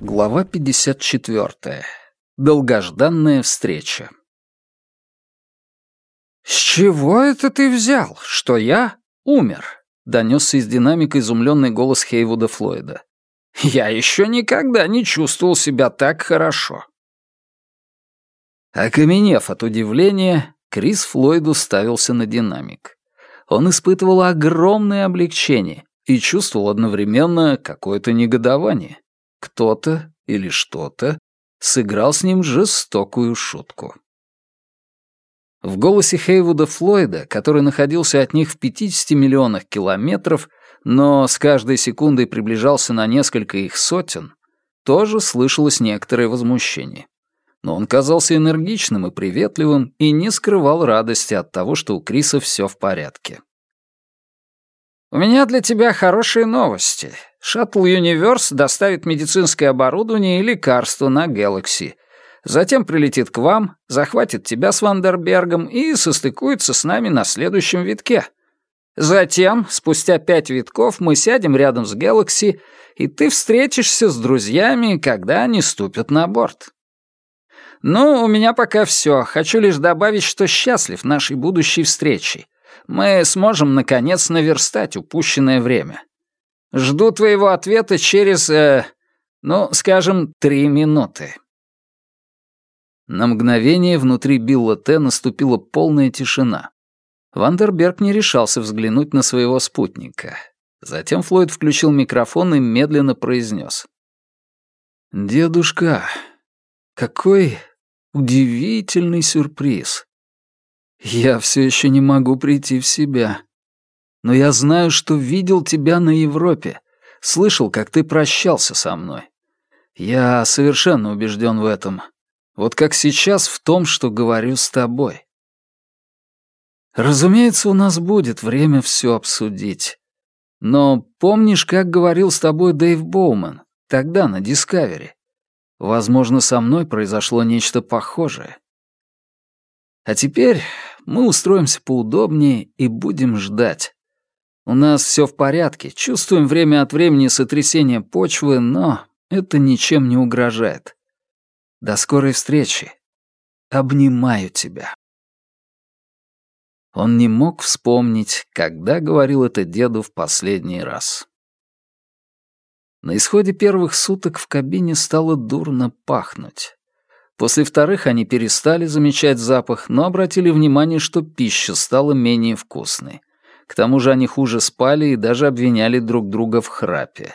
Глава 54. Долгожданная встреча. «С чего это ты взял, что я умер?» — донесся из динамика изумленный голос Хейвуда Флойда. «Я еще никогда не чувствовал себя так хорошо». Окаменев от удивления, Крис Флойд уставился на динамик. Он испытывал огромное облегчение и чувствовал одновременно какое-то негодование. Кто-то или что-то сыграл с ним жестокую шутку. В голосе Хейвуда Флойда, который находился от них в 50 миллионах километров, но с каждой секундой приближался на несколько их сотен, тоже слышалось некоторое возмущение. Но он казался энергичным и приветливым и не скрывал радости от того, что у Криса все в порядке. «У меня для тебя хорошие новости. Шаттл Юниверс доставит медицинское оборудование и лекарства на Galaxy. Затем прилетит к вам, захватит тебя с Вандербергом и состыкуется с нами на следующем витке. Затем, спустя пять витков, мы сядем рядом с Galaxy, и ты встретишься с друзьями, когда они ступят на борт. Ну, у меня пока все. Хочу лишь добавить, что счастлив нашей будущей встречей мы сможем, наконец, наверстать упущенное время. Жду твоего ответа через, э, ну, скажем, три минуты». На мгновение внутри Билла Т. наступила полная тишина. Вандерберг не решался взглянуть на своего спутника. Затем Флойд включил микрофон и медленно произнес. «Дедушка, какой удивительный сюрприз. Я все еще не могу прийти в себя. Но я знаю, что видел тебя на Европе, слышал, как ты прощался со мной. Я совершенно убежден в этом. Вот как сейчас в том, что говорю с тобой. Разумеется, у нас будет время все обсудить. Но помнишь, как говорил с тобой Дэйв Боуман, тогда на Дискавери? Возможно, со мной произошло нечто похожее. А теперь мы устроимся поудобнее и будем ждать. У нас все в порядке, чувствуем время от времени сотрясение почвы, но это ничем не угрожает. До скорой встречи. Обнимаю тебя. Он не мог вспомнить, когда говорил это деду в последний раз. На исходе первых суток в кабине стало дурно пахнуть. После вторых они перестали замечать запах, но обратили внимание, что пища стала менее вкусной. К тому же они хуже спали и даже обвиняли друг друга в храпе.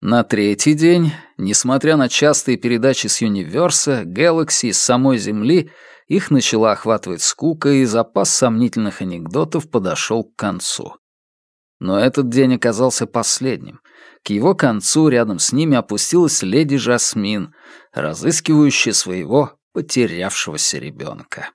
На третий день, несмотря на частые передачи с Юниверса, Galaxy с самой Земли, их начала охватывать скука, и запас сомнительных анекдотов подошел к концу. Но этот день оказался последним. К его концу рядом с ними опустилась леди Жасмин, разыскивающая своего потерявшегося ребенка.